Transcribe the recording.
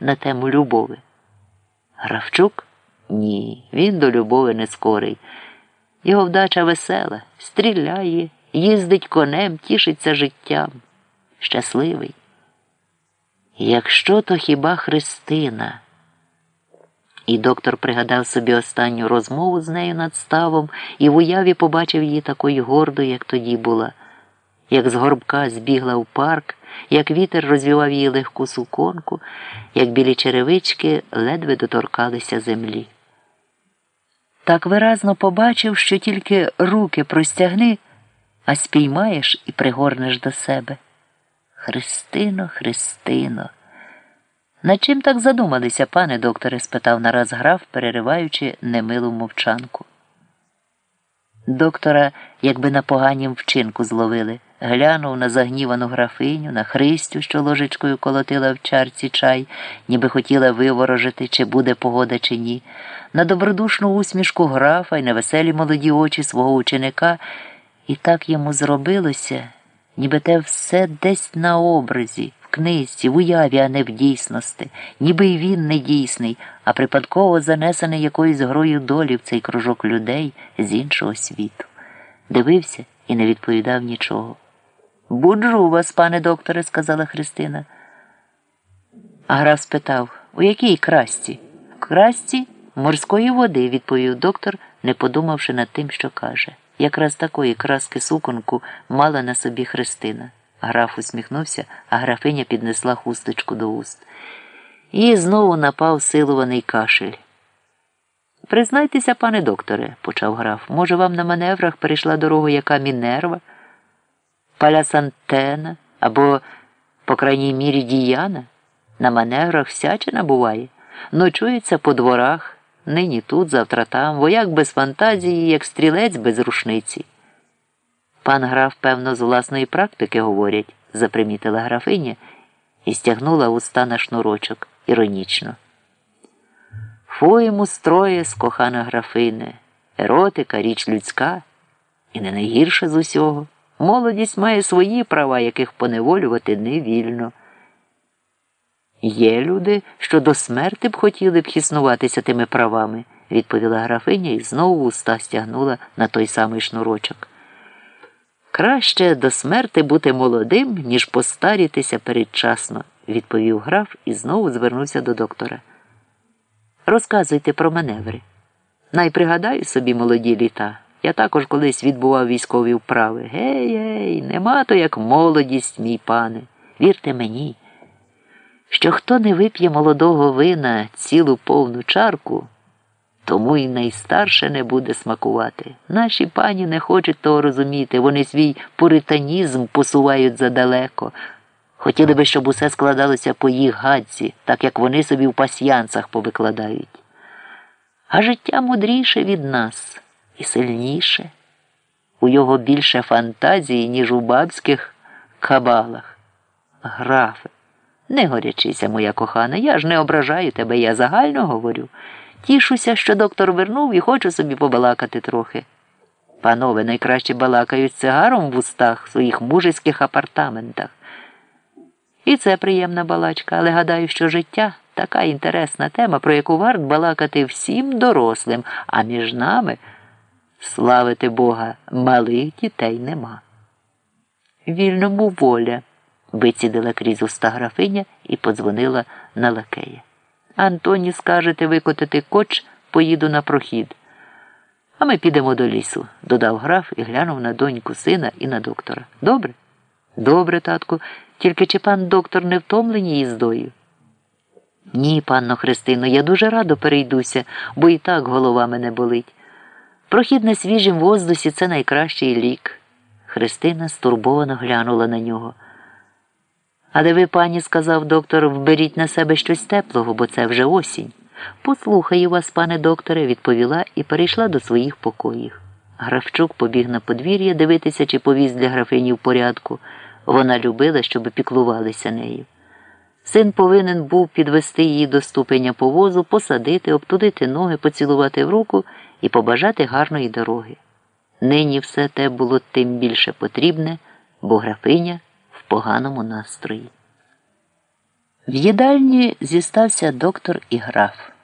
на тему любови. Гравчук? Ні, він до любови не скорий. Його вдача весела, стріляє, їздить конем, тішиться життям. Щасливий. Якщо то хіба Христина? І доктор пригадав собі останню розмову з нею над ставом і в уяві побачив її такою гордою, як тоді була, як з горбка збігла в парк, як вітер розвівав її легку суконку, як білі черевички ледве доторкалися землі. Так виразно побачив, що тільки руки простягни, а спіймаєш і пригорнеш до себе. Христино, Христино. Над чим так задумалися, пане докторе? спитав нараз граф, перериваючи немилу мовчанку. Доктора, якби на поганім вчинку зловили, глянув на загнівану графиню, на Христю, що ложечкою колотила в чарці чай, ніби хотіла виворожити, чи буде погода, чи ні, на добродушну усмішку графа й на веселі молоді очі свого ученика, і так йому зробилося, ніби те все десь на образі книжці, в уяві, а не в дійсності, ніби й він не дійсний, а припадково занесений якоюсь грою долі в цей кружок людей з іншого світу. Дивився і не відповідав нічого. Буджу вас, пане докторе, сказала Христина. А граф спитав у якій красті? В красті морської води, відповів доктор, не подумавши над тим, що каже. Якраз такої краски суконку мала на собі Христина. Граф усміхнувся, а графиня піднесла хусточку до уст. І знову напав силуваний кашель. Признайтеся, пане докторе, почав граф, може, вам на маневрах перейшла дорога яка Мінерва, Палясантена або, по крайній мірі, діяна? На маневрах всячина буває, ночується по дворах, нині тут, завтра там, вояк без фантазії, як стрілець без рушниці. Пан граф, певно, з власної практики говорять, запримітила графиня і стягнула уста на шнурочок іронічно. Фуємо строє з кохана графине, еротика, річ людська, і не найгірше з усього. Молодість має свої права, яких поневолювати не вільно. Є люди, що до смерти б хотіли б хіснуватися тими правами, відповіла графиня і знову уста стягнула на той самий шнурочок. Краще до смерти бути молодим, ніж постарітися передчасно, відповів граф і знову звернувся до доктора. Розказуйте про маневри. Найпригадаю собі молоді літа. Я також колись відбував військові вправи. Гей, гей, нема то як молодість, мій пане. Вірте мені, що хто не вип'є молодого вина цілу повну чарку тому й найстарше не буде смакувати. Наші пані не хочуть того розуміти, вони свій пуританізм посувають задалеко. Хотіли би, щоб усе складалося по їх гадці, так як вони собі в пасьянцах повикладають. А життя мудріше від нас і сильніше. У його більше фантазії, ніж у бабських кабалах. Графе, не горячися, моя кохана, я ж не ображаю тебе, я загально говорю. Тішуся, що доктор вернув і хочу собі побалакати трохи. Панове найкраще балакають цигаром в устах своїх мужицьких апартаментах. І це приємна балачка, але гадаю, що життя така інтересна тема, про яку варт балакати всім дорослим, а між нами, славити Бога, малих дітей нема. Вільному воля, вицідила крізь уста графиня і подзвонила на лакея. Антоні скажете викотити коч, поїду на прохід. А ми підемо до лісу, додав граф і глянув на доньку сина і на доктора. Добре? Добре, татку, тільки чи пан доктор не втомлені їздою? Ні, панно Христино, я дуже радо перейдуся, бо і так голова мене болить. Прохід на свіжім воздусі це найкращий лік. Христина стурбовано глянула на нього. Але ви, пані, сказав доктор, вберіть на себе щось теплого, бо це вже осінь. Послухаю вас, пане докторе, відповіла і перейшла до своїх покоїв. Графчук побіг на подвір'я дивитися, чи повіз для графині в порядку. Вона любила, щоб піклувалися нею. Син повинен був підвести її до ступеня повозу, посадити, обтудити ноги, поцілувати в руку і побажати гарної дороги. Нині все те було тим більше потрібне, бо графиня в поганому настрої. В їдальні зістався доктор і граф.